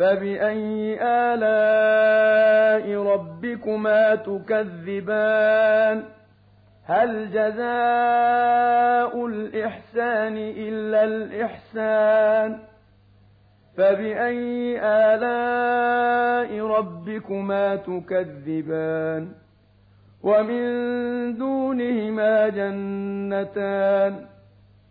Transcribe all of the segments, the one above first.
فبأي آلاء ربكما تكذبان هل جزاء الإحسان إلا الإحسان فبأي آلاء ربكما تكذبان ومن دونهما جنتان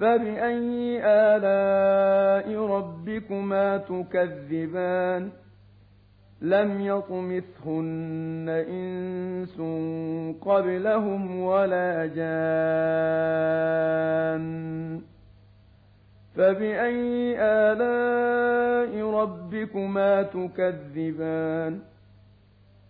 فبأي آلاء ربكما تكذبان لم يطمثهن إنس قبلهم ولا جان فبأي آلاء ربكما تكذبان